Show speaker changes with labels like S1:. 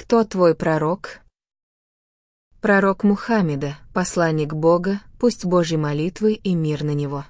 S1: Кто твой пророк? Пророк Мухаммеда, посланник Бога, пусть Божьи молитвы и мир на него.